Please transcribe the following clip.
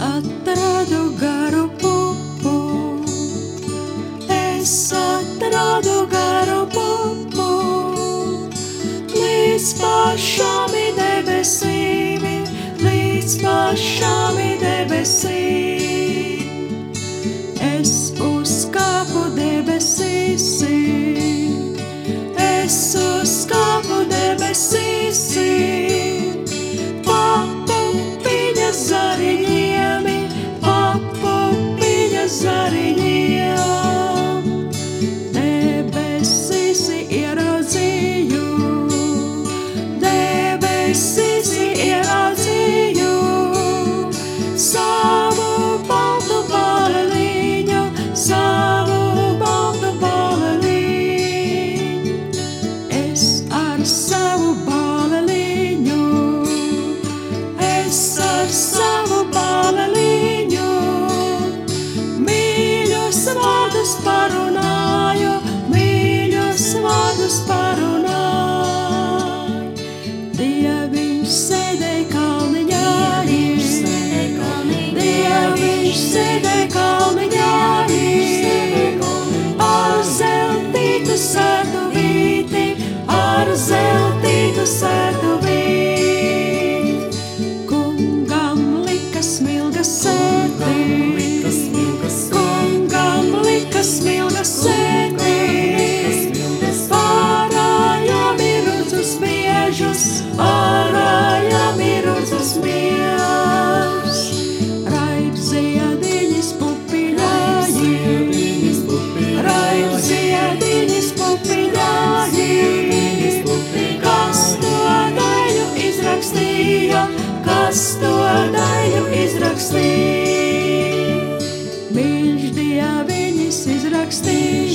atradu garu pupu, es atradu garu pupu, līdz pašām debesīm, līdz pašām debesīm. ar savu baleliņu. Mīļos vārdus parunāju, mīļos vārdus parunāju. Dieviņš sēdēja kalniņā, Dieviņš sēdēja kalniņā, ar zeltītu sēdu. kas to daļu izrakstīja. Viņš dieviņas izrakstīja.